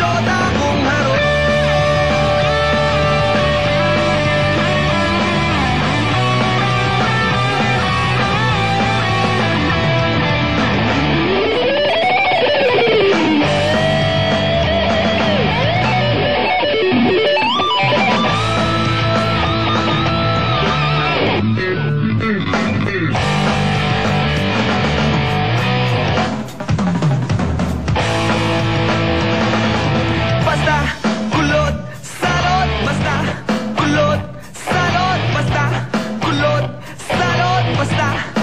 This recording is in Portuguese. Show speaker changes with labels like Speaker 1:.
Speaker 1: 说的。superstar.